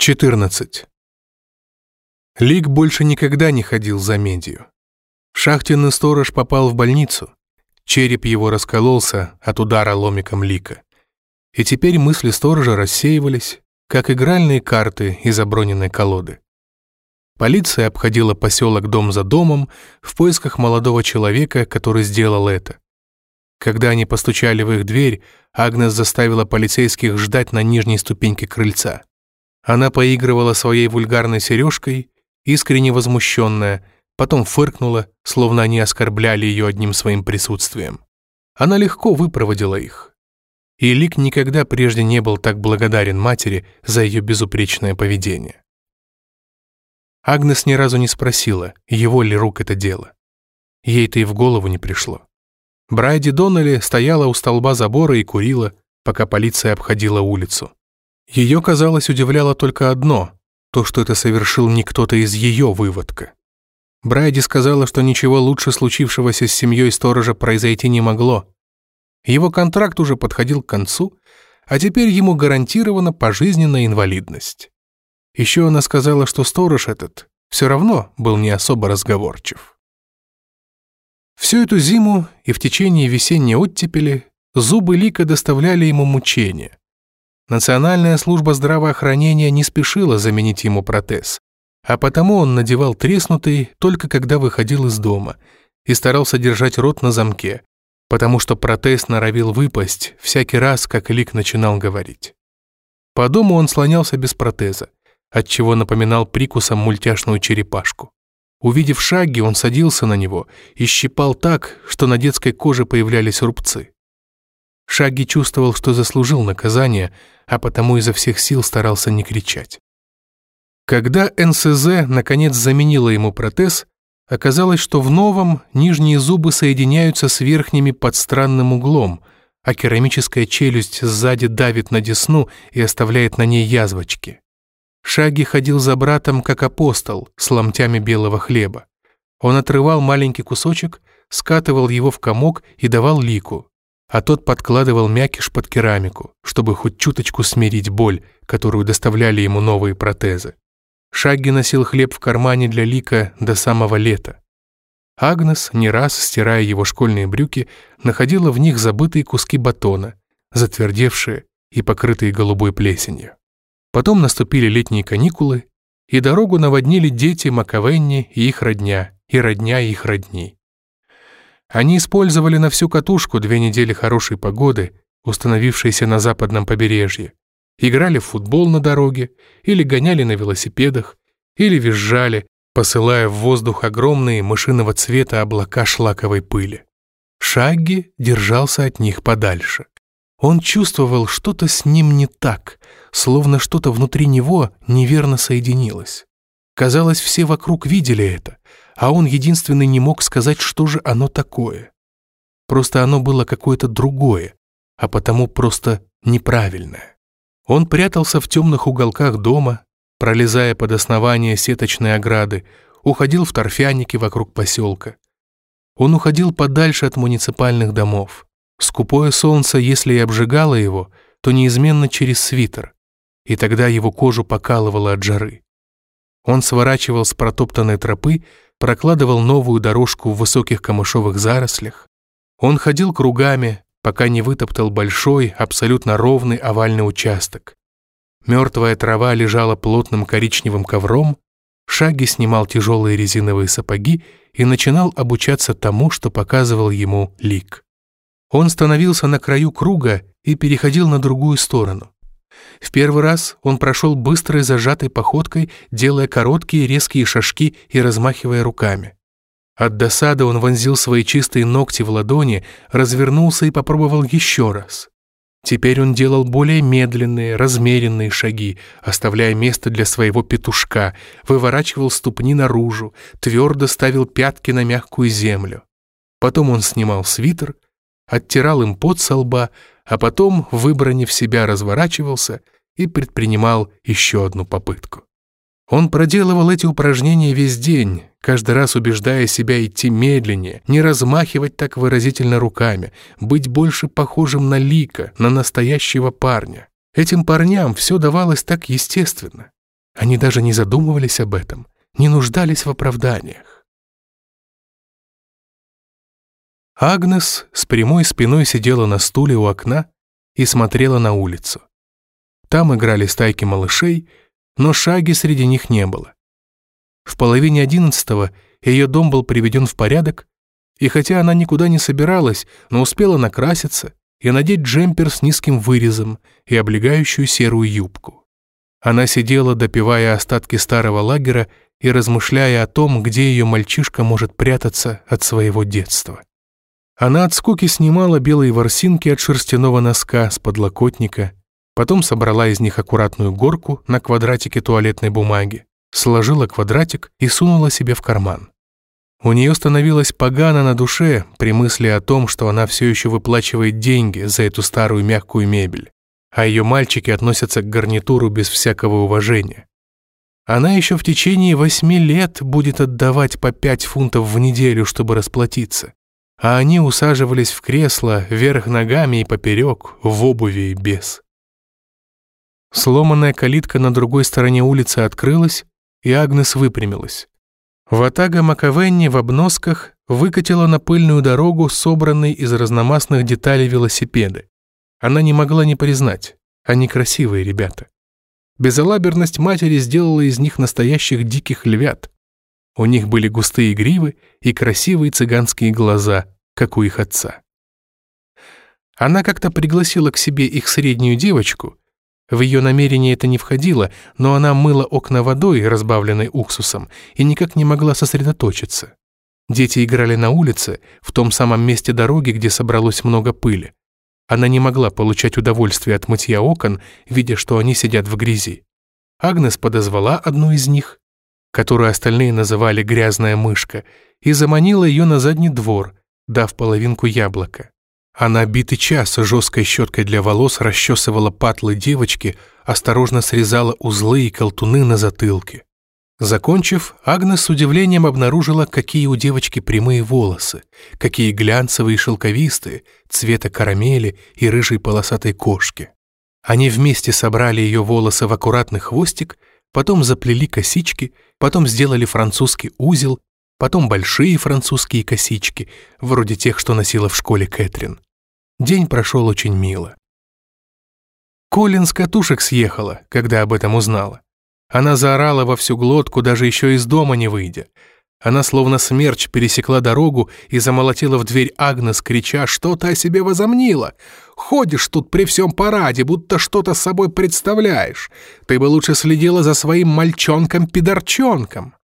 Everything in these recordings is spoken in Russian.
14. Лик больше никогда не ходил за медью. Шахтенный сторож попал в больницу. Череп его раскололся от удара ломиком Лика. И теперь мысли сторожа рассеивались, как игральные карты из оброненной колоды. Полиция обходила поселок дом за домом в поисках молодого человека, который сделал это. Когда они постучали в их дверь, Агнес заставила полицейских ждать на нижней ступеньке крыльца. Она поигрывала своей вульгарной сережкой, искренне возмущенная, потом фыркнула, словно они оскорбляли ее одним своим присутствием. Она легко выпроводила их. И Лик никогда прежде не был так благодарен матери за ее безупречное поведение. Агнес ни разу не спросила, его ли рук это дело. Ей-то и в голову не пришло. Брайди Доннелли стояла у столба забора и курила, пока полиция обходила улицу. Ее, казалось, удивляло только одно — то, что это совершил не кто-то из ее выводка. Брайди сказала, что ничего лучше случившегося с семьей сторожа произойти не могло. Его контракт уже подходил к концу, а теперь ему гарантирована пожизненная инвалидность. Еще она сказала, что сторож этот все равно был не особо разговорчив. Всю эту зиму и в течение весенней оттепели зубы Лика доставляли ему мучения. Национальная служба здравоохранения не спешила заменить ему протез, а потому он надевал треснутый только когда выходил из дома и старался держать рот на замке, потому что протез норовил выпасть всякий раз, как Лик начинал говорить. По дому он слонялся без протеза, отчего напоминал прикусом мультяшную черепашку. Увидев шаги, он садился на него и щипал так, что на детской коже появлялись рубцы. Шаги чувствовал, что заслужил наказание, а потому изо всех сил старался не кричать. Когда НСЗ наконец заменила ему протез, оказалось, что в новом нижние зубы соединяются с верхними под странным углом, а керамическая челюсть сзади давит на десну и оставляет на ней язвочки. Шаги ходил за братом, как апостол, с ломтями белого хлеба. Он отрывал маленький кусочек, скатывал его в комок и давал лику а тот подкладывал мякиш под керамику, чтобы хоть чуточку смирить боль, которую доставляли ему новые протезы. Шагги носил хлеб в кармане для Лика до самого лета. Агнес, не раз стирая его школьные брюки, находила в них забытые куски батона, затвердевшие и покрытые голубой плесенью. Потом наступили летние каникулы, и дорогу наводнили дети Маковенни и их родня, и родня их родней. Они использовали на всю катушку две недели хорошей погоды, установившейся на западном побережье. Играли в футбол на дороге, или гоняли на велосипедах, или визжали, посылая в воздух огромные мышиного цвета облака шлаковой пыли. Шагги держался от них подальше. Он чувствовал, что-то с ним не так, словно что-то внутри него неверно соединилось. Казалось, все вокруг видели это, а он единственный не мог сказать, что же оно такое. Просто оно было какое-то другое, а потому просто неправильное. Он прятался в темных уголках дома, пролезая под основание сеточной ограды, уходил в торфяники вокруг поселка. Он уходил подальше от муниципальных домов. Скупое солнце, если и обжигало его, то неизменно через свитер, и тогда его кожу покалывало от жары. Он сворачивал с протоптанной тропы, прокладывал новую дорожку в высоких камышовых зарослях. Он ходил кругами, пока не вытоптал большой, абсолютно ровный овальный участок. Мертвая трава лежала плотным коричневым ковром, Шаги снимал тяжелые резиновые сапоги и начинал обучаться тому, что показывал ему Лик. Он становился на краю круга и переходил на другую сторону. В первый раз он прошел быстрой зажатой походкой, делая короткие резкие шажки и размахивая руками. От досады он вонзил свои чистые ногти в ладони, развернулся и попробовал еще раз. Теперь он делал более медленные, размеренные шаги, оставляя место для своего петушка, выворачивал ступни наружу, твердо ставил пятки на мягкую землю. Потом он снимал свитер, оттирал им пот со лба, а потом, выбранив себя, разворачивался и предпринимал еще одну попытку. Он проделывал эти упражнения весь день, каждый раз убеждая себя идти медленнее, не размахивать так выразительно руками, быть больше похожим на Лика, на настоящего парня. Этим парням все давалось так естественно. Они даже не задумывались об этом, не нуждались в оправданиях. Агнес с прямой спиной сидела на стуле у окна и смотрела на улицу. Там играли стайки малышей, но шаги среди них не было. В половине одиннадцатого ее дом был приведен в порядок, и хотя она никуда не собиралась, но успела накраситься и надеть джемпер с низким вырезом и облегающую серую юбку. Она сидела, допивая остатки старого лагеря и размышляя о том, где ее мальчишка может прятаться от своего детства. Она от скуки снимала белые ворсинки от шерстяного носка с подлокотника, потом собрала из них аккуратную горку на квадратике туалетной бумаги, сложила квадратик и сунула себе в карман. У нее становилось погано на душе при мысли о том, что она все еще выплачивает деньги за эту старую мягкую мебель, а ее мальчики относятся к гарнитуру без всякого уважения. Она еще в течение восьми лет будет отдавать по пять фунтов в неделю, чтобы расплатиться а они усаживались в кресло вверх ногами и поперек, в обуви и без. Сломанная калитка на другой стороне улицы открылась, и Агнес выпрямилась. Ватага Макавенни в обносках выкатила на пыльную дорогу собранный из разномастных деталей велосипеды. Она не могла не признать, они красивые ребята. Безалаберность матери сделала из них настоящих диких львят. У них были густые гривы и красивые цыганские глаза, как у их отца. Она как-то пригласила к себе их среднюю девочку. В ее намерение это не входило, но она мыла окна водой, разбавленной уксусом, и никак не могла сосредоточиться. Дети играли на улице, в том самом месте дороги, где собралось много пыли. Она не могла получать удовольствие от мытья окон, видя, что они сидят в грязи. Агнес подозвала одну из них, которую остальные называли «грязная мышка», и заманила ее на задний двор, дав половинку яблока. Она битый час жесткой щеткой для волос расчесывала патлы девочки, осторожно срезала узлы и колтуны на затылке. Закончив, Агнес с удивлением обнаружила, какие у девочки прямые волосы, какие глянцевые и шелковистые, цвета карамели и рыжей полосатой кошки. Они вместе собрали ее волосы в аккуратный хвостик, потом заплели косички, потом сделали французский узел потом большие французские косички, вроде тех, что носила в школе Кэтрин. День прошел очень мило. Колин с катушек съехала, когда об этом узнала. Она заорала во всю глотку, даже еще из дома не выйдя. Она словно смерч пересекла дорогу и замолотила в дверь Агнес, крича, что ты о себе возомнила. Ходишь тут при всем параде, будто что-то с собой представляешь. Ты бы лучше следила за своим мальчонком-пидорчонком.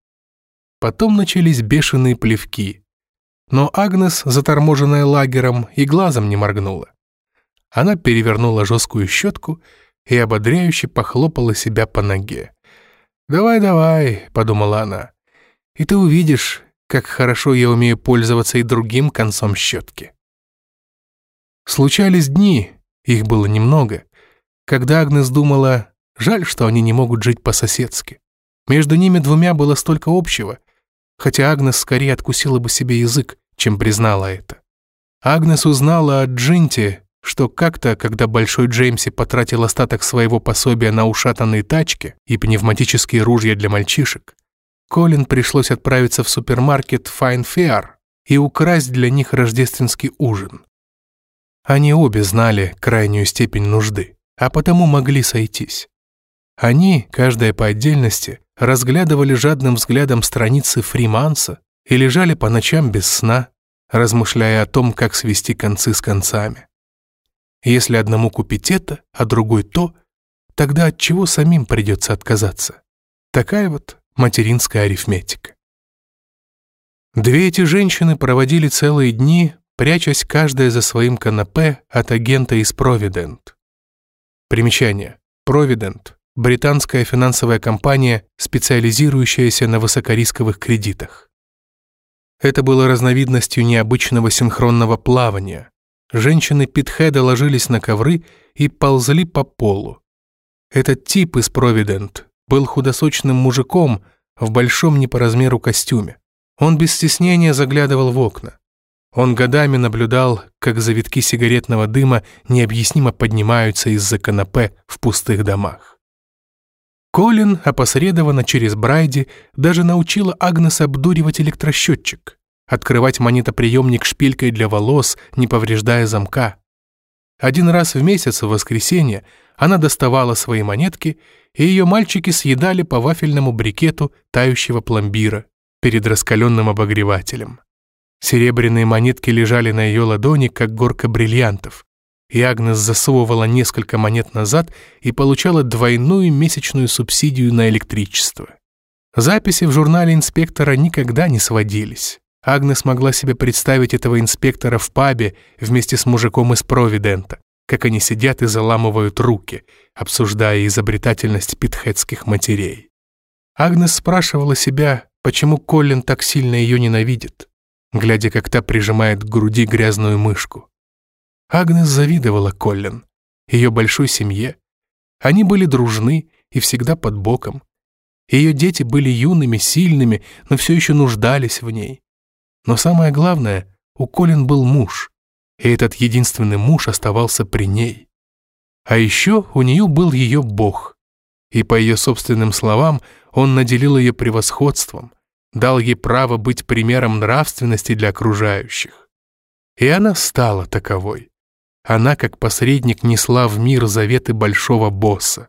Потом начались бешеные плевки. Но Агнес, заторможенная лагером, и глазом не моргнула. Она перевернула жесткую щетку и ободряюще похлопала себя по ноге. «Давай-давай», — подумала она, — «и ты увидишь, как хорошо я умею пользоваться и другим концом щетки». Случались дни, их было немного, когда Агнес думала, жаль, что они не могут жить по-соседски. Между ними двумя было столько общего, хотя Агнес скорее откусила бы себе язык, чем признала это. Агнес узнала от Джинти, что как-то, когда Большой Джеймси потратил остаток своего пособия на ушатанные тачки и пневматические ружья для мальчишек, Колин пришлось отправиться в супермаркет Fine Fair и украсть для них рождественский ужин. Они обе знали крайнюю степень нужды, а потому могли сойтись. Они, каждая по отдельности, разглядывали жадным взглядом страницы Фриманса и лежали по ночам без сна, размышляя о том, как свести концы с концами. Если одному купить это, а другой то, тогда от чего самим придется отказаться? Такая вот материнская арифметика. Две эти женщины проводили целые дни, прячась каждая за своим канапе от агента из Провидент. Примечание. Провидент британская финансовая компания, специализирующаяся на высокорисковых кредитах. Это было разновидностью необычного синхронного плавания. Женщины Питхеда ложились на ковры и ползли по полу. Этот тип из Провидент был худосочным мужиком в большом не по размеру костюме. Он без стеснения заглядывал в окна. Он годами наблюдал, как завитки сигаретного дыма необъяснимо поднимаются из-за канапе в пустых домах. Колин, опосредованно через Брайди, даже научила Агнес обдуривать электросчетчик, открывать монетоприемник шпилькой для волос, не повреждая замка. Один раз в месяц, в воскресенье, она доставала свои монетки, и ее мальчики съедали по вафельному брикету тающего пломбира перед раскаленным обогревателем. Серебряные монетки лежали на ее ладони, как горка бриллиантов, и Агнес засовывала несколько монет назад и получала двойную месячную субсидию на электричество. Записи в журнале инспектора никогда не сводились. Агнес могла себе представить этого инспектора в пабе вместе с мужиком из Провидента, как они сидят и заламывают руки, обсуждая изобретательность питхетских матерей. Агнес спрашивала себя, почему Коллин так сильно ее ненавидит, глядя, как та прижимает к груди грязную мышку. Агнес завидовала Коллин, ее большой семье. Они были дружны и всегда под боком. Ее дети были юными, сильными, но все еще нуждались в ней. Но самое главное, у Колин был муж, и этот единственный муж оставался при ней. А еще у нее был ее Бог, и по ее собственным словам он наделил ее превосходством, дал ей право быть примером нравственности для окружающих. И она стала таковой. Она, как посредник, несла в мир заветы большого босса.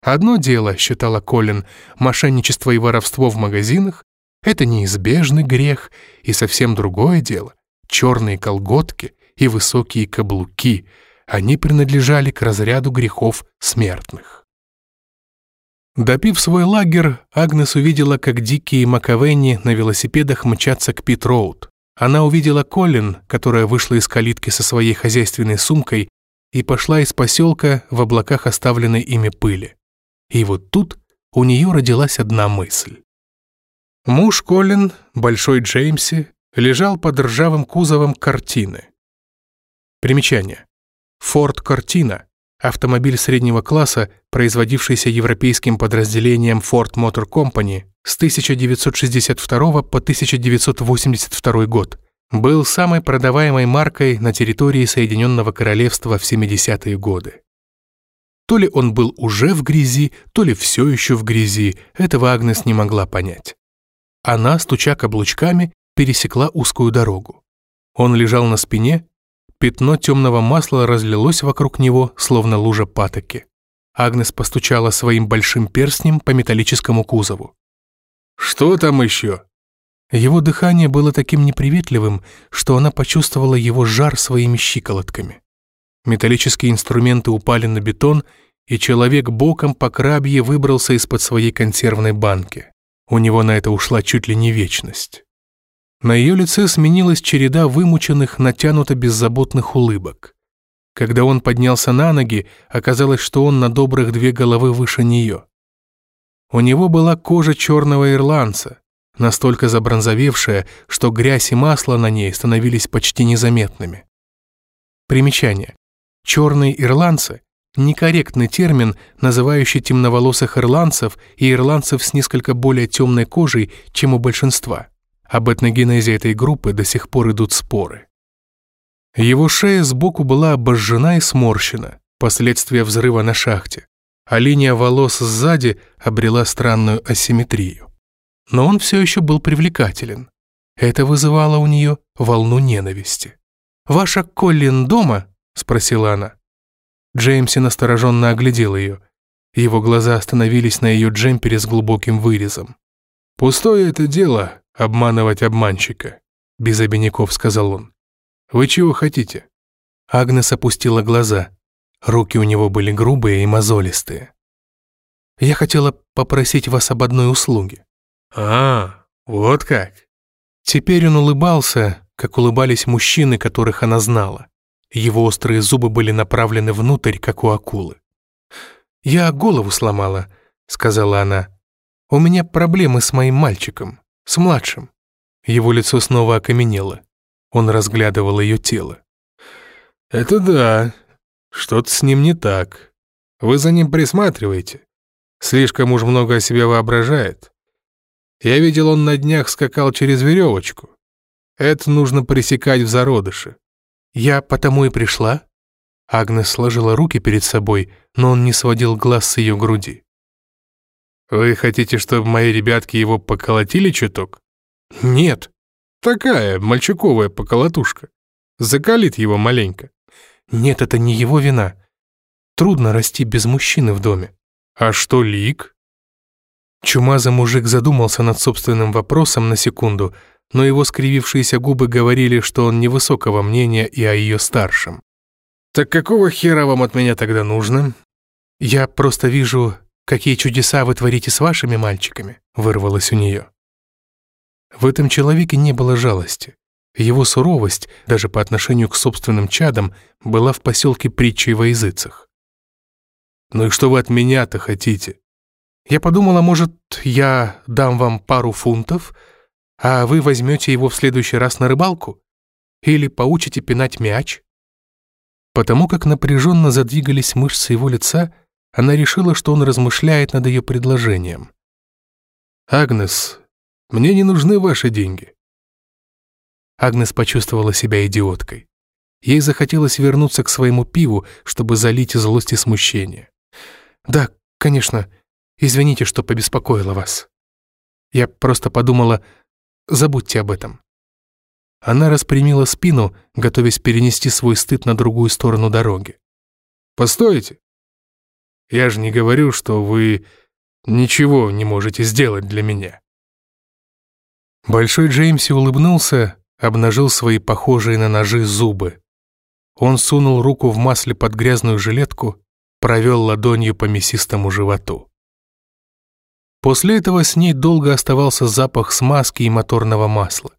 Одно дело, считала Колин, мошенничество и воровство в магазинах — это неизбежный грех, и совсем другое дело — черные колготки и высокие каблуки. Они принадлежали к разряду грехов смертных. Допив свой лагерь, Агнес увидела, как дикие Макавенни на велосипедах мчатся к Пит-Роуд. Она увидела Колин, которая вышла из калитки со своей хозяйственной сумкой и пошла из поселка в облаках оставленной ими пыли. И вот тут у нее родилась одна мысль. Муж Колин, Большой Джеймси, лежал под ржавым кузовом картины. Примечание. Форд Картина – автомобиль среднего класса, производившийся европейским подразделением Ford Motor Company с 1962 по 1982 год, был самой продаваемой маркой на территории Соединенного Королевства в 70-е годы. То ли он был уже в грязи, то ли все еще в грязи, этого Агнес не могла понять. Она, стуча каблучками, пересекла узкую дорогу. Он лежал на спине, пятно темного масла разлилось вокруг него, словно лужа патоки. Агнес постучала своим большим перстнем по металлическому кузову. «Что там еще?» Его дыхание было таким неприветливым, что она почувствовала его жар своими щиколотками. Металлические инструменты упали на бетон, и человек боком по крабье выбрался из-под своей консервной банки. У него на это ушла чуть ли не вечность. На ее лице сменилась череда вымученных, натянуто беззаботных улыбок. Когда он поднялся на ноги, оказалось, что он на добрых две головы выше нее. У него была кожа черного ирландца, настолько забронзовевшая, что грязь и масло на ней становились почти незаметными. Примечание. Черные ирландцы – некорректный термин, называющий темноволосых ирландцев и ирландцев с несколько более темной кожей, чем у большинства. Об этногенезе этой группы до сих пор идут споры. Его шея сбоку была обожжена и сморщена, последствия взрыва на шахте а линия волос сзади обрела странную асимметрию. Но он все еще был привлекателен. Это вызывало у нее волну ненависти. «Ваша Коллин дома?» — спросила она. Джеймси настороженно оглядел ее. Его глаза остановились на ее джемпере с глубоким вырезом. «Пустое это дело — обманывать обманщика», — без обиняков сказал он. «Вы чего хотите?» Агнес опустила глаза. Руки у него были грубые и мозолистые. «Я хотела попросить вас об одной услуге». «А, вот как?» Теперь он улыбался, как улыбались мужчины, которых она знала. Его острые зубы были направлены внутрь, как у акулы. «Я голову сломала», — сказала она. «У меня проблемы с моим мальчиком, с младшим». Его лицо снова окаменело. Он разглядывал ее тело. «Это да, что-то с ним не так. Вы за ним присматриваете. Слишком уж много о себе воображает. Я видел, он на днях скакал через веревочку. Это нужно пресекать в зародыше. Я потому и пришла. Агнес сложила руки перед собой, но он не сводил глаз с ее груди. Вы хотите, чтобы мои ребятки его поколотили чуток? Нет. Такая мальчуковая поколотушка. Закалит его маленько. Нет, это не его вина. Трудно расти без мужчины в доме. А что Лик? Чумазый мужик задумался над собственным вопросом на секунду, но его скривившиеся губы говорили, что он невысокого мнения и о ее старшем. «Так какого хера вам от меня тогда нужно?» «Я просто вижу, какие чудеса вы творите с вашими мальчиками», — вырвалось у нее. В этом человеке не было жалости. Его суровость, даже по отношению к собственным чадам, была в поселке притчей во языцах. «Ну и что вы от меня-то хотите?» «Я подумала, может, я дам вам пару фунтов, а вы возьмете его в следующий раз на рыбалку? Или поучите пинать мяч?» Потому как напряженно задвигались мышцы его лица, она решила, что он размышляет над ее предложением. «Агнес, мне не нужны ваши деньги. Агнес почувствовала себя идиоткой. Ей захотелось вернуться к своему пиву, чтобы залить злость и смущение. «Да, конечно. Извините, что побеспокоила вас. Я просто подумала, забудьте об этом». Она распрямила спину, готовясь перенести свой стыд на другую сторону дороги. «Постойте. Я же не говорю, что вы ничего не можете сделать для меня». Большой Джеймси улыбнулся, обнажил свои похожие на ножи зубы. Он сунул руку в масле под грязную жилетку, провел ладонью по мясистому животу. После этого с ней долго оставался запах смазки и моторного масла.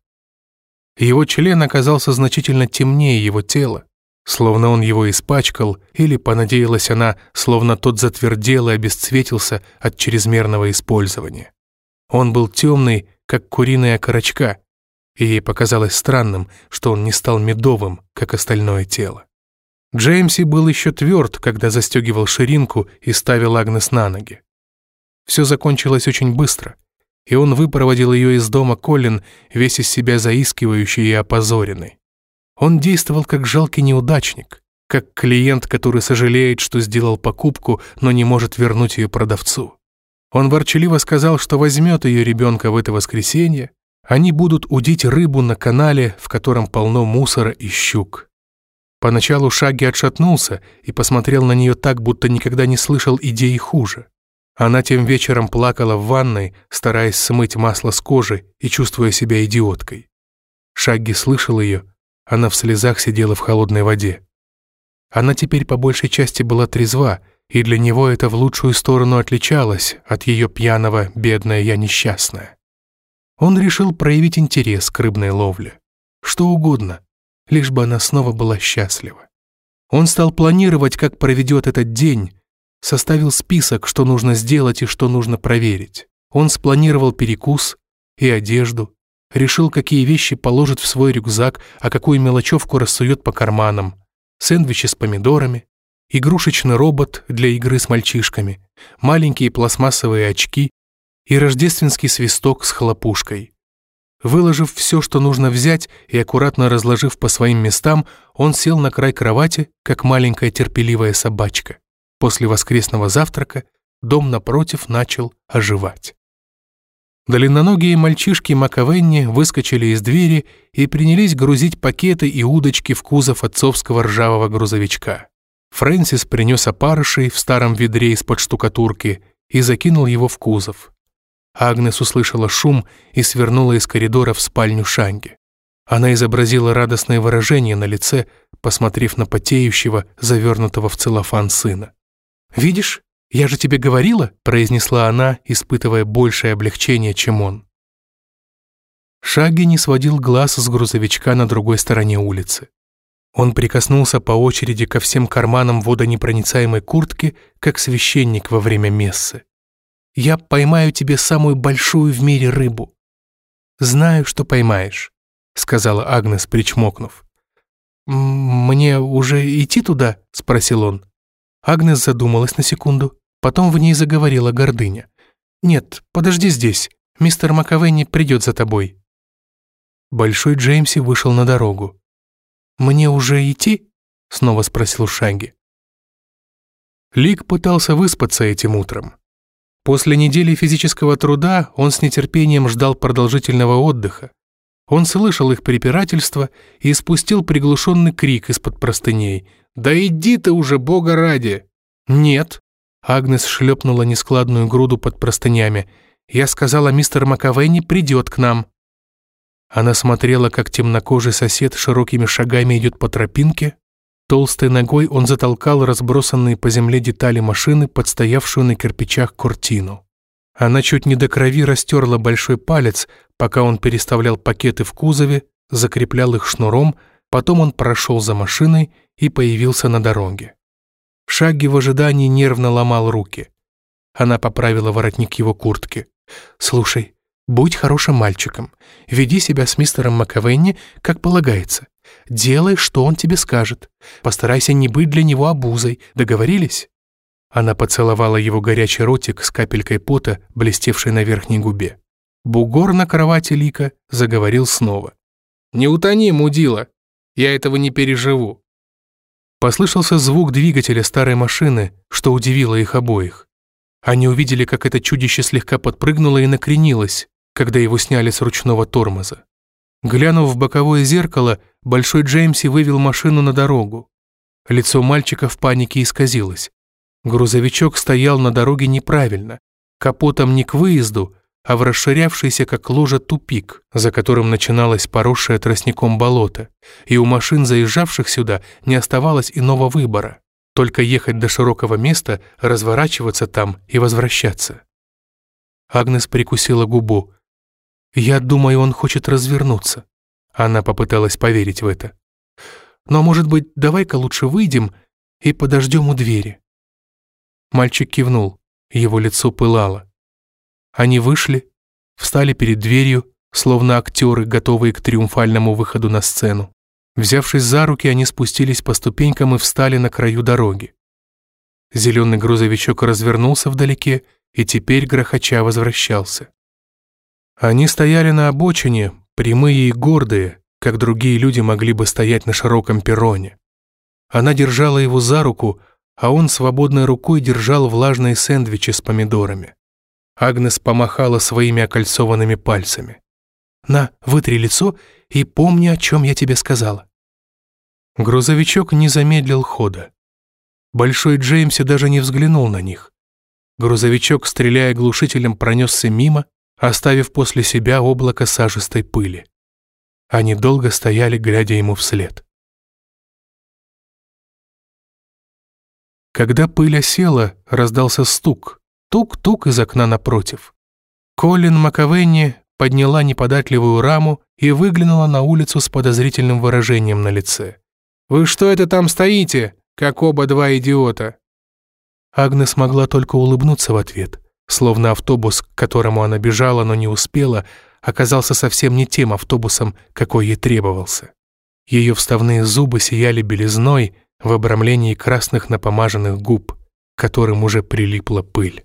Его член оказался значительно темнее его тела, словно он его испачкал, или, понадеялась она, словно тот затвердел и обесцветился от чрезмерного использования. Он был темный, как куриная корочка, и ей показалось странным, что он не стал медовым, как остальное тело. Джеймси был еще тверд, когда застегивал ширинку и ставил Агнес на ноги. Все закончилось очень быстро, и он выпроводил ее из дома Колин, весь из себя заискивающий и опозоренный. Он действовал как жалкий неудачник, как клиент, который сожалеет, что сделал покупку, но не может вернуть ее продавцу. Он ворчаливо сказал, что возьмет ее ребенка в это воскресенье, они будут удить рыбу на канале, в котором полно мусора и щук. Поначалу Шаги отшатнулся и посмотрел на нее так, будто никогда не слышал идеи хуже. Она тем вечером плакала в ванной, стараясь смыть масло с кожи и чувствуя себя идиоткой. Шагги слышал ее, она в слезах сидела в холодной воде. Она теперь по большей части была трезва, и для него это в лучшую сторону отличалось от ее пьяного «бедная я несчастная». Он решил проявить интерес к рыбной ловле. Что угодно, лишь бы она снова была счастлива. Он стал планировать, как проведет этот день, составил список, что нужно сделать и что нужно проверить. Он спланировал перекус и одежду, решил, какие вещи положит в свой рюкзак, а какую мелочевку рассует по карманам, сэндвичи с помидорами, игрушечный робот для игры с мальчишками, маленькие пластмассовые очки, и рождественский свисток с хлопушкой. Выложив все, что нужно взять, и аккуратно разложив по своим местам, он сел на край кровати, как маленькая терпеливая собачка. После воскресного завтрака дом напротив начал оживать. Длинноногие мальчишки Маковенни выскочили из двери и принялись грузить пакеты и удочки в кузов отцовского ржавого грузовичка. Фрэнсис принес опарышей в старом ведре из-под штукатурки и закинул его в кузов. Агнес услышала шум и свернула из коридора в спальню Шанги. Она изобразила радостное выражение на лице, посмотрев на потеющего, завернутого в целлофан сына. «Видишь, я же тебе говорила», — произнесла она, испытывая большее облегчение, чем он. Шаги не сводил глаз с грузовичка на другой стороне улицы. Он прикоснулся по очереди ко всем карманам водонепроницаемой куртки, как священник во время мессы я поймаю тебе самую большую в мире рыбу». «Знаю, что поймаешь», — сказала Агнес, причмокнув. «Мне уже идти туда?» — спросил он. Агнес задумалась на секунду, потом в ней заговорила гордыня. «Нет, подожди здесь, мистер Маковенни придет за тобой». Большой Джеймси вышел на дорогу. «Мне уже идти?» — снова спросил Шанги. Лик пытался выспаться этим утром. После недели физического труда он с нетерпением ждал продолжительного отдыха. Он слышал их препирательство и испустил приглушенный крик из-под простыней. «Да иди ты уже, бога ради!» «Нет!» Агнес шлепнула нескладную груду под простынями. «Я сказала, мистер Маковейни придет к нам». Она смотрела, как темнокожий сосед широкими шагами идет по тропинке. Толстой ногой он затолкал разбросанные по земле детали машины, подстоявшую на кирпичах куртину. Она чуть не до крови растерла большой палец, пока он переставлял пакеты в кузове, закреплял их шнуром, потом он прошел за машиной и появился на дороге. Шаги в ожидании нервно ломал руки. Она поправила воротник его куртки. «Слушай, будь хорошим мальчиком. Веди себя с мистером Маковенни, как полагается. Делай, что он тебе скажет. Постарайся не быть для него обузой. Договорились?» Она поцеловала его горячий ротик с капелькой пота, блестевшей на верхней губе. Бугор на кровати Лика заговорил снова. «Не утони, мудила! Я этого не переживу!» Послышался звук двигателя старой машины, что удивило их обоих. Они увидели, как это чудище слегка подпрыгнуло и накренилось, когда его сняли с ручного тормоза. Глянув в боковое зеркало, Большой Джеймси вывел машину на дорогу. Лицо мальчика в панике исказилось. Грузовичок стоял на дороге неправильно, капотом не к выезду, а в расширявшийся как ложа тупик, за которым начиналось поросшее тростником болото, и у машин, заезжавших сюда, не оставалось иного выбора, только ехать до широкого места, разворачиваться там и возвращаться. Агнес прикусила губу. «Я думаю, он хочет развернуться». Она попыталась поверить в это. «Но, может быть, давай-ка лучше выйдем и подождем у двери». Мальчик кивнул, его лицо пылало. Они вышли, встали перед дверью, словно актеры, готовые к триумфальному выходу на сцену. Взявшись за руки, они спустились по ступенькам и встали на краю дороги. Зеленый грузовичок развернулся вдалеке и теперь грохоча возвращался. Они стояли на обочине, прямые и гордые, как другие люди могли бы стоять на широком перроне. Она держала его за руку, а он свободной рукой держал влажные сэндвичи с помидорами. Агнес помахала своими окольцованными пальцами. «На, вытри лицо и помни, о чем я тебе сказала». Грузовичок не замедлил хода. Большой Джеймси даже не взглянул на них. Грузовичок, стреляя глушителем, пронесся мимо, оставив после себя облако сажистой пыли. Они долго стояли, глядя ему вслед. Когда пыль осела, раздался стук, тук-тук из окна напротив. Колин Маковенни подняла неподатливую раму и выглянула на улицу с подозрительным выражением на лице. «Вы что это там стоите, как оба два идиота?» Агнес могла только улыбнуться в ответ, словно автобус, к которому она бежала, но не успела, оказался совсем не тем автобусом, какой ей требовался. Ее вставные зубы сияли белизной в обрамлении красных напомаженных губ, к которым уже прилипла пыль.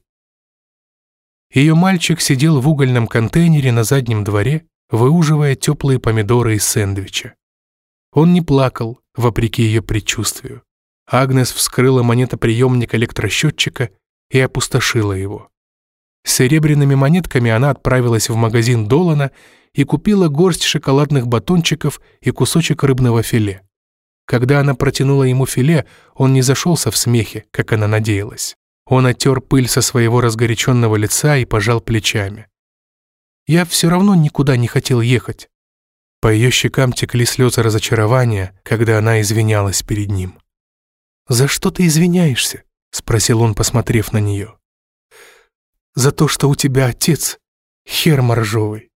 Ее мальчик сидел в угольном контейнере на заднем дворе, выуживая теплые помидоры из сэндвича. Он не плакал, вопреки ее предчувствию. Агнес вскрыла монетоприемник электросчетчика и опустошила его. С серебряными монетками она отправилась в магазин Долана и купила горсть шоколадных батончиков и кусочек рыбного филе. Когда она протянула ему филе, он не зашелся в смехе, как она надеялась. Он оттер пыль со своего разгоряченного лица и пожал плечами. «Я все равно никуда не хотел ехать». По ее щекам текли слезы разочарования, когда она извинялась перед ним. «За что ты извиняешься?» — спросил он, посмотрев на нее. «За то, что у тебя отец хер моржовый».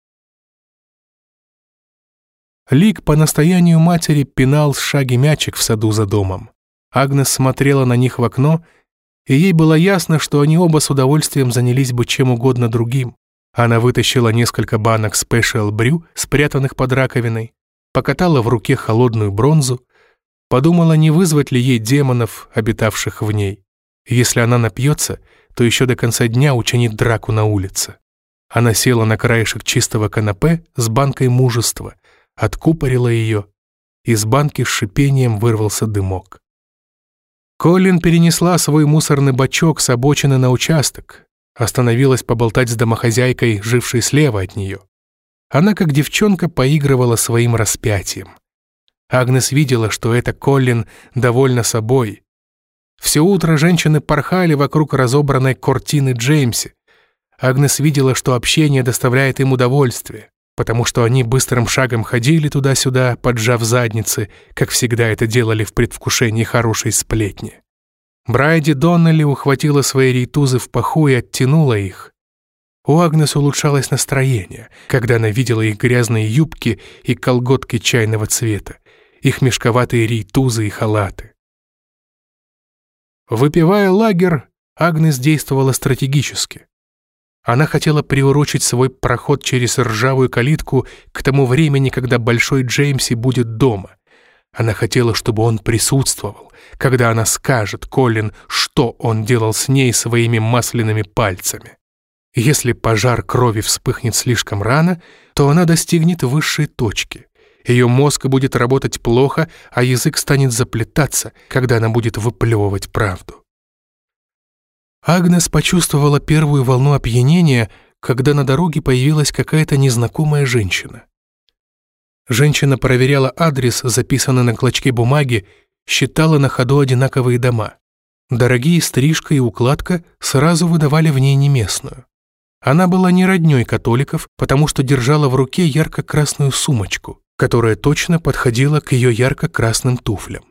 Лик по настоянию матери пинал с шаги мячик в саду за домом. Агнес смотрела на них в окно и ей было ясно, что они оба с удовольствием занялись бы чем угодно другим. Она вытащила несколько банок Special Brew, спрятанных под раковиной, покатала в руке холодную бронзу, подумала, не вызвать ли ей демонов, обитавших в ней. Если она напьется, то еще до конца дня учинит драку на улице. Она села на краешек чистого канапе с банкой мужества, откупорила ее, из банки с шипением вырвался дымок. Колин перенесла свой мусорный бачок с обочины на участок. остановилась поболтать с домохозяйкой, жившей слева от нее. Она, как девчонка, поигрывала своим распятием. Агнес видела, что это Коллин довольна собой. Все утро женщины порхали вокруг разобранной картины Джеймси. Агнес видела, что общение доставляет им удовольствие, потому что они быстрым шагом ходили туда-сюда, поджав задницы, как всегда это делали в предвкушении хорошей сплетни. Брайди Доннелли ухватила свои рейтузы в паху и оттянула их. У Агнес улучшалось настроение, когда она видела их грязные юбки и колготки чайного цвета, их мешковатые рейтузы и халаты. Выпивая лагер, Агнес действовала стратегически. Она хотела приурочить свой проход через ржавую калитку к тому времени, когда Большой Джеймси будет дома. Она хотела, чтобы он присутствовал, когда она скажет Колин, что он делал с ней своими масляными пальцами. Если пожар крови вспыхнет слишком рано, то она достигнет высшей точки. Ее мозг будет работать плохо, а язык станет заплетаться, когда она будет выплевывать правду. Агнес почувствовала первую волну опьянения, когда на дороге появилась какая-то незнакомая женщина. Женщина проверяла адрес, записанный на клочке бумаги, считала на ходу одинаковые дома. Дорогие стрижка и укладка сразу выдавали в ней неместную. Она была не роднёй католиков, потому что держала в руке ярко-красную сумочку, которая точно подходила к ее ярко-красным туфлям.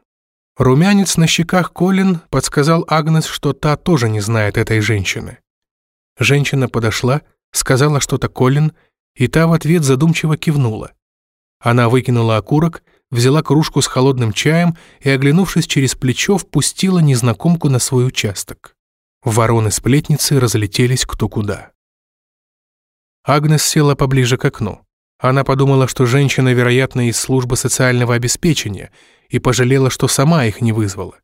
Румянец на щеках Колин подсказал Агнес, что та тоже не знает этой женщины. Женщина подошла, сказала что-то Колин, и та в ответ задумчиво кивнула. Она выкинула окурок, взяла кружку с холодным чаем и, оглянувшись через плечо, впустила незнакомку на свой участок. Вороны-сплетницы разлетелись кто куда. Агнес села поближе к окну. Она подумала, что женщина, вероятно, из службы социального обеспечения, и пожалела, что сама их не вызвала.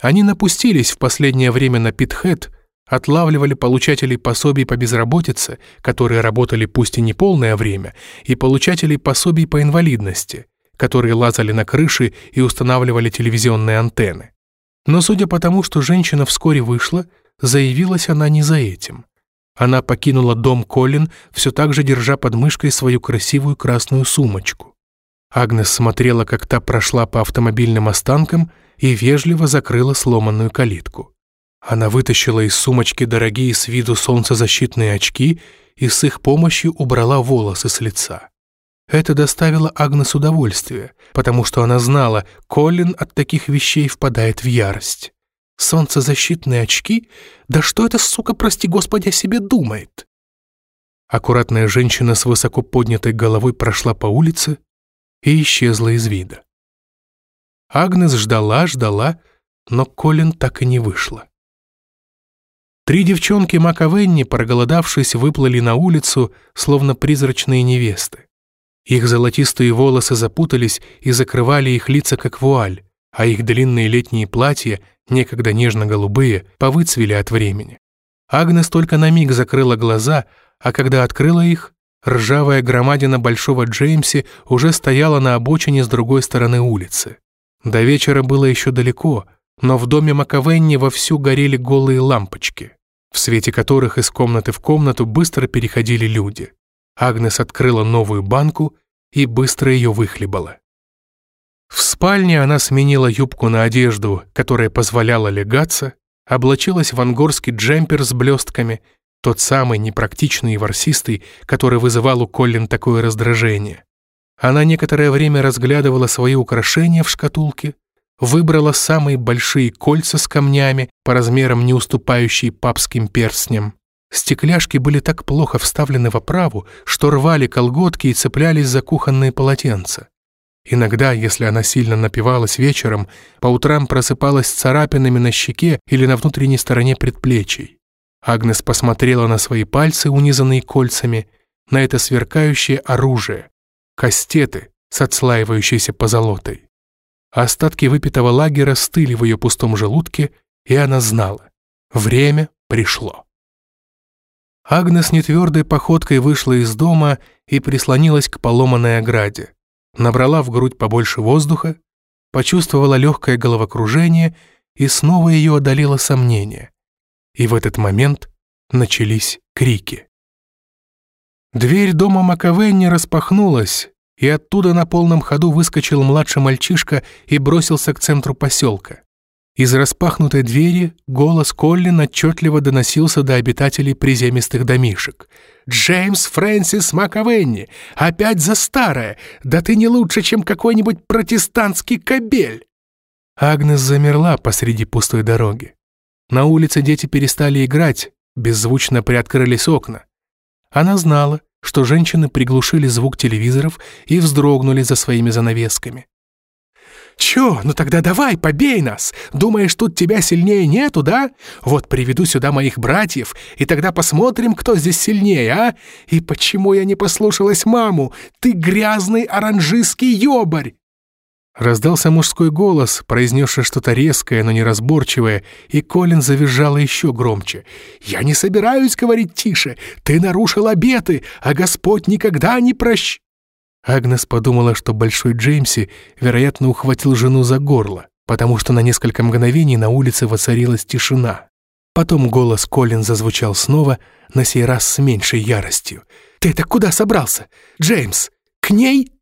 Они напустились в последнее время на Питхэт, отлавливали получателей пособий по безработице, которые работали пусть и не полное время, и получателей пособий по инвалидности, которые лазали на крыши и устанавливали телевизионные антенны. Но судя по тому, что женщина вскоре вышла, заявилась она не за этим. Она покинула дом Колин, все так же держа под мышкой свою красивую красную сумочку. Агнес смотрела, как та прошла по автомобильным останкам и вежливо закрыла сломанную калитку. Она вытащила из сумочки дорогие с виду солнцезащитные очки и с их помощью убрала волосы с лица. Это доставило Агнес удовольствие, потому что она знала, Колин от таких вещей впадает в ярость. Солнцезащитные очки? Да что эта сука, прости господи, о себе думает? Аккуратная женщина с высоко поднятой головой прошла по улице и исчезла из вида. Агнес ждала, ждала, но Колин так и не вышла. Три девчонки Макавенни, проголодавшись, выплыли на улицу, словно призрачные невесты. Их золотистые волосы запутались и закрывали их лица как вуаль, а их длинные летние платья, некогда нежно-голубые, повыцвели от времени. Агнес только на миг закрыла глаза, а когда открыла их, ржавая громадина Большого Джеймси уже стояла на обочине с другой стороны улицы. До вечера было еще далеко, но в доме Макавенни вовсю горели голые лампочки в свете которых из комнаты в комнату быстро переходили люди. Агнес открыла новую банку и быстро ее выхлебала. В спальне она сменила юбку на одежду, которая позволяла легаться, облачилась в ангорский джемпер с блестками, тот самый непрактичный и ворсистый, который вызывал у Коллин такое раздражение. Она некоторое время разглядывала свои украшения в шкатулке, выбрала самые большие кольца с камнями, по размерам не уступающие папским перстням. Стекляшки были так плохо вставлены в оправу, что рвали колготки и цеплялись за кухонные полотенца. Иногда, если она сильно напивалась вечером, по утрам просыпалась с царапинами на щеке или на внутренней стороне предплечий. Агнес посмотрела на свои пальцы, унизанные кольцами, на это сверкающее оружие, кастеты с отслаивающейся позолотой. Остатки выпитого лагера стыли в ее пустом желудке, и она знала. Время пришло. Агнес нетвердой походкой вышла из дома и прислонилась к поломанной ограде. Набрала в грудь побольше воздуха, почувствовала легкое головокружение и снова ее одолело сомнение. И в этот момент начались крики. Дверь дома Маковенни распахнулась, и оттуда на полном ходу выскочил младший мальчишка и бросился к центру поселка. Из распахнутой двери голос Коллин отчетливо доносился до обитателей приземистых домишек. «Джеймс Фрэнсис Маковенни! Опять за старое! Да ты не лучше, чем какой-нибудь протестантский кобель!» Агнес замерла посреди пустой дороги. На улице дети перестали играть, беззвучно приоткрылись окна. Она знала, что женщины приглушили звук телевизоров и вздрогнули за своими занавесками. «Чё? Ну тогда давай, побей нас! Думаешь, тут тебя сильнее нету, да? Вот приведу сюда моих братьев, и тогда посмотрим, кто здесь сильнее, а? И почему я не послушалась маму? Ты грязный оранжистский ёбарь!» Раздался мужской голос, произнесший что-то резкое, но неразборчивое, и Колин завизжала еще громче. «Я не собираюсь говорить тише! Ты нарушил обеты, а Господь никогда не прощ...» Агнес подумала, что Большой Джеймси, вероятно, ухватил жену за горло, потому что на несколько мгновений на улице воцарилась тишина. Потом голос Колин зазвучал снова, на сей раз с меньшей яростью. «Ты это куда собрался? Джеймс, к ней?»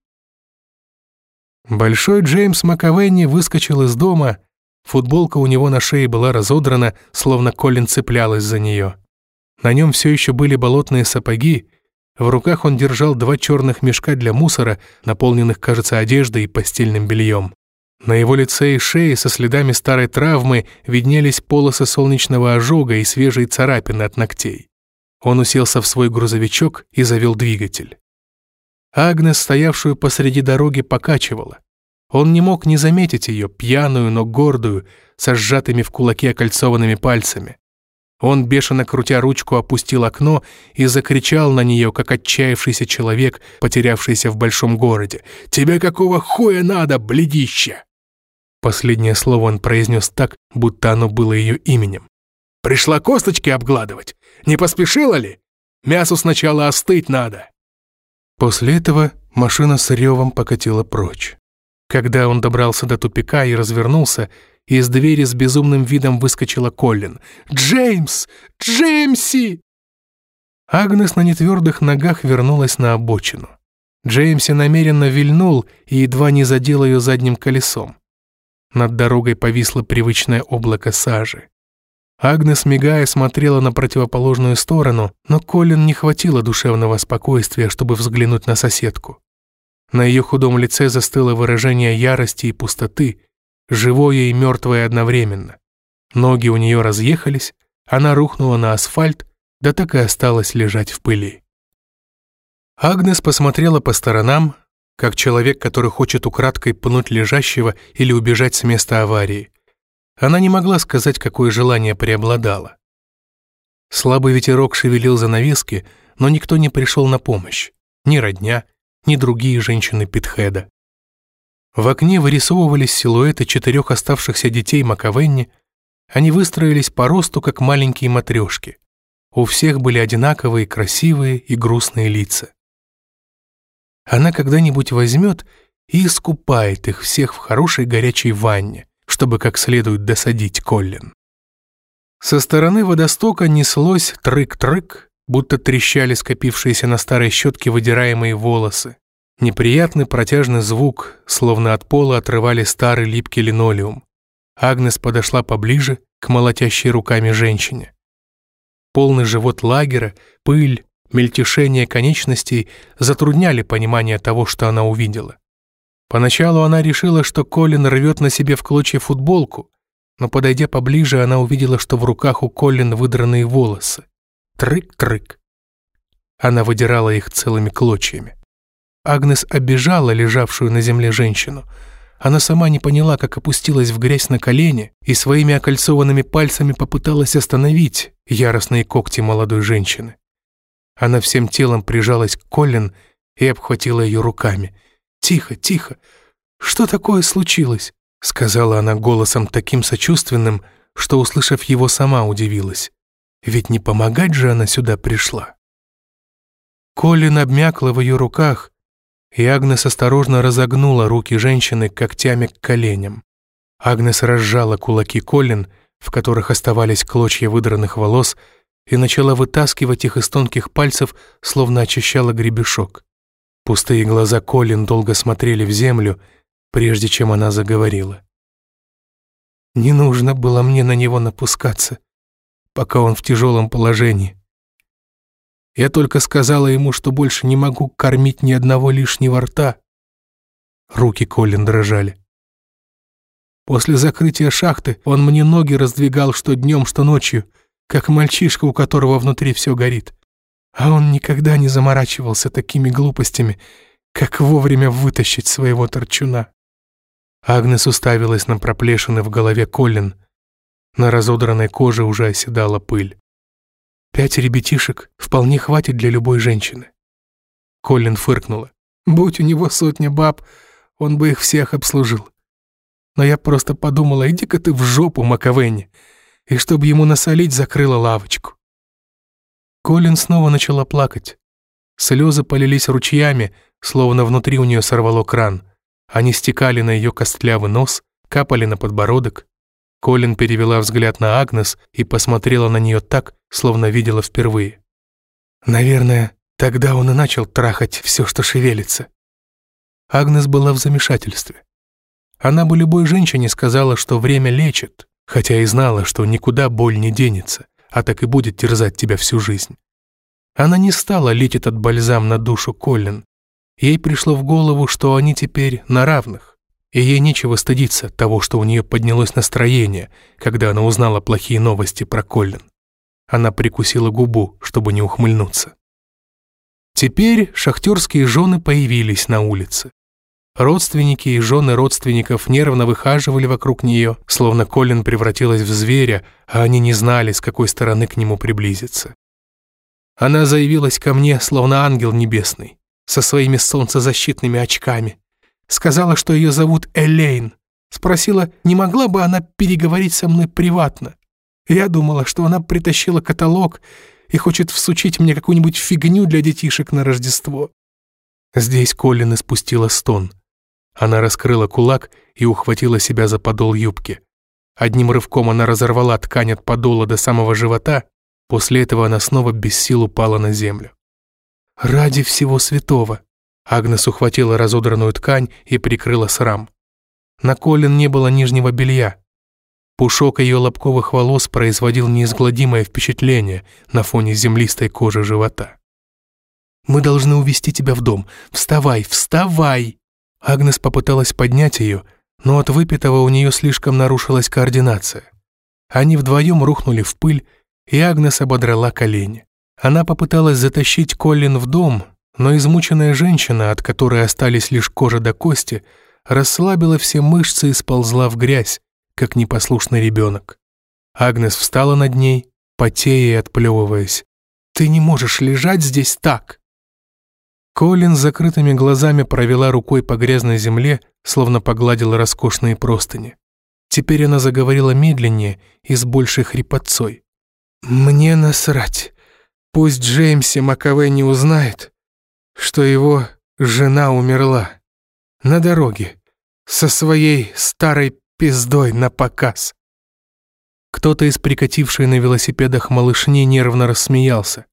Большой Джеймс Маковенни выскочил из дома. Футболка у него на шее была разодрана, словно Колин цеплялась за нее. На нем все еще были болотные сапоги. В руках он держал два черных мешка для мусора, наполненных, кажется, одеждой и постельным бельем. На его лице и шее со следами старой травмы виднелись полосы солнечного ожога и свежие царапины от ногтей. Он уселся в свой грузовичок и завел двигатель. Агнес, стоявшую посреди дороги, покачивала. Он не мог не заметить ее, пьяную, но гордую, со сжатыми в кулаке окольцованными пальцами. Он, бешено крутя ручку, опустил окно и закричал на нее, как отчаявшийся человек, потерявшийся в большом городе. «Тебе какого хуя надо, бледище?» Последнее слово он произнес так, будто оно было ее именем. «Пришла косточки обгладывать? Не поспешила ли? Мясу сначала остыть надо!» После этого машина с ревом покатила прочь. Когда он добрался до тупика и развернулся, из двери с безумным видом выскочила Коллин. «Джеймс! Джеймси!» Агнес на нетвердых ногах вернулась на обочину. Джеймси намеренно вильнул и едва не задел ее задним колесом. Над дорогой повисло привычное облако сажи. Агнес, мигая, смотрела на противоположную сторону, но Колин не хватило душевного спокойствия, чтобы взглянуть на соседку. На ее худом лице застыло выражение ярости и пустоты, живое и мертвое одновременно. Ноги у нее разъехались, она рухнула на асфальт, да так и осталась лежать в пыли. Агнес посмотрела по сторонам, как человек, который хочет украдкой пнуть лежащего или убежать с места аварии. Она не могла сказать, какое желание преобладало. Слабый ветерок шевелил занавески, но никто не пришел на помощь. Ни родня, ни другие женщины Питхеда. В окне вырисовывались силуэты четырех оставшихся детей Маковенни. Они выстроились по росту, как маленькие матрешки. У всех были одинаковые красивые и грустные лица. Она когда-нибудь возьмет и искупает их всех в хорошей горячей ванне, чтобы как следует досадить Коллин. Со стороны водостока неслось трык-трык, будто трещали скопившиеся на старой щетке выдираемые волосы. Неприятный протяжный звук, словно от пола отрывали старый липкий линолеум. Агнес подошла поближе к молотящей руками женщине. Полный живот лагеря, пыль, мельтешение конечностей затрудняли понимание того, что она увидела. Поначалу она решила, что Колин рвет на себе в клочья футболку, но, подойдя поближе, она увидела, что в руках у Колин выдранные волосы. Трык-трык. Она выдирала их целыми клочьями. Агнес обижала лежавшую на земле женщину. Она сама не поняла, как опустилась в грязь на колени и своими окольцованными пальцами попыталась остановить яростные когти молодой женщины. Она всем телом прижалась к Колин и обхватила ее руками – «Тихо, тихо! Что такое случилось?» — сказала она голосом таким сочувственным, что, услышав его, сама удивилась. Ведь не помогать же она сюда пришла. Колин обмякла в ее руках, и Агнес осторожно разогнула руки женщины когтями к коленям. Агнес разжала кулаки Колин, в которых оставались клочья выдранных волос, и начала вытаскивать их из тонких пальцев, словно очищала гребешок. Пустые глаза Колин долго смотрели в землю, прежде чем она заговорила. «Не нужно было мне на него напускаться, пока он в тяжелом положении. Я только сказала ему, что больше не могу кормить ни одного лишнего рта». Руки Колин дрожали. После закрытия шахты он мне ноги раздвигал что днем, что ночью, как мальчишка, у которого внутри все горит. А он никогда не заморачивался такими глупостями, как вовремя вытащить своего торчуна. Агнес уставилась на проплешины в голове Колин. На разодранной коже уже оседала пыль. Пять ребятишек вполне хватит для любой женщины. Колин фыркнула. Будь у него сотня баб, он бы их всех обслужил. Но я просто подумала, иди-ка ты в жопу, Маковенни, и чтобы ему насолить, закрыла лавочку. Колин снова начала плакать. Слезы полились ручьями, словно внутри у нее сорвало кран. Они стекали на ее костлявый нос, капали на подбородок. Колин перевела взгляд на Агнес и посмотрела на нее так, словно видела впервые. Наверное, тогда он и начал трахать все, что шевелится. Агнес была в замешательстве. Она бы любой женщине сказала, что время лечит, хотя и знала, что никуда боль не денется а так и будет терзать тебя всю жизнь. Она не стала лить этот бальзам на душу Коллин. Ей пришло в голову, что они теперь на равных, и ей нечего стыдиться того, что у нее поднялось настроение, когда она узнала плохие новости про Коллин. Она прикусила губу, чтобы не ухмыльнуться. Теперь шахтерские жены появились на улице. Родственники и жены родственников нервно выхаживали вокруг нее, словно Колин превратилась в зверя, а они не знали, с какой стороны к нему приблизиться. Она заявилась ко мне, словно ангел небесный, со своими солнцезащитными очками. Сказала, что ее зовут Элейн. Спросила, не могла бы она переговорить со мной приватно. Я думала, что она притащила каталог и хочет всучить мне какую-нибудь фигню для детишек на Рождество. Здесь Колин испустила стон. Она раскрыла кулак и ухватила себя за подол юбки. Одним рывком она разорвала ткань от подола до самого живота, после этого она снова без сил упала на землю. «Ради всего святого!» Агнес ухватила разодранную ткань и прикрыла срам. На Колин не было нижнего белья. Пушок ее лобковых волос производил неизгладимое впечатление на фоне землистой кожи живота. «Мы должны увести тебя в дом. Вставай, вставай!» Агнес попыталась поднять ее, но от выпитого у нее слишком нарушилась координация. Они вдвоем рухнули в пыль, и Агнес ободрала колени. Она попыталась затащить Коллин в дом, но измученная женщина, от которой остались лишь кожа до кости, расслабила все мышцы и сползла в грязь, как непослушный ребенок. Агнес встала над ней, потея и отплевываясь. «Ты не можешь лежать здесь так!» Колин с закрытыми глазами провела рукой по грязной земле, словно погладила роскошные простыни. Теперь она заговорила медленнее и с большей хрипотцой. «Мне насрать. Пусть Джеймси Маковей не узнает, что его жена умерла. На дороге, со своей старой пиздой на показ». Кто-то из прикатившей на велосипедах малышни нервно рассмеялся.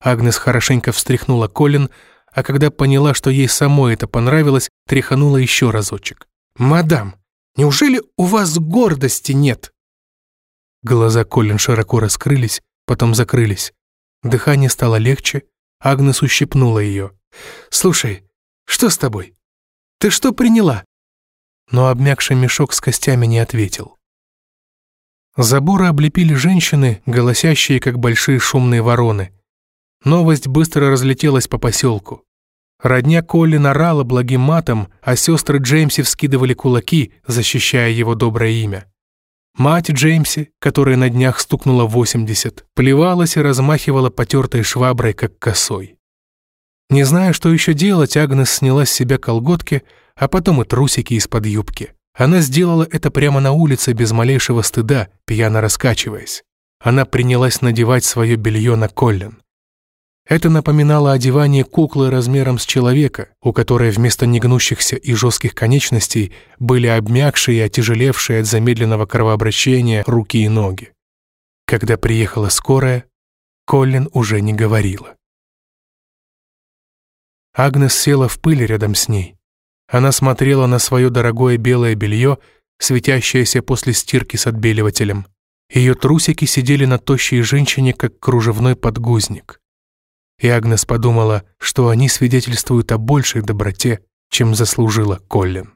Агнес хорошенько встряхнула Колин, а когда поняла, что ей самой это понравилось, тряханула еще разочек. «Мадам, неужели у вас гордости нет?» Глаза Колин широко раскрылись, потом закрылись. Дыхание стало легче, Агнес ущипнула ее. «Слушай, что с тобой? Ты что приняла?» Но обмякший мешок с костями не ответил. Заборы облепили женщины, голосящие, как большие шумные вороны. Новость быстро разлетелась по поселку. Родня Колли нарала благим матом, а сестры Джеймси вскидывали кулаки, защищая его доброе имя. Мать Джеймси, которая на днях стукнула 80, плевалась и размахивала потертой шваброй, как косой. Не зная, что еще делать, Агнес сняла с себя колготки, а потом и трусики из-под юбки. Она сделала это прямо на улице без малейшего стыда, пьяно раскачиваясь. Она принялась надевать свое белье на Коллин. Это напоминало одевание куклы размером с человека, у которой вместо негнущихся и жестких конечностей были обмякшие и отяжелевшие от замедленного кровообращения руки и ноги. Когда приехала скорая, Коллин уже не говорила. Агнес села в пыль рядом с ней. Она смотрела на свое дорогое белое белье, светящееся после стирки с отбеливателем. Ее трусики сидели на тощей женщине, как кружевной подгузник. И Агнес подумала, что они свидетельствуют о большей доброте, чем заслужила Коллин.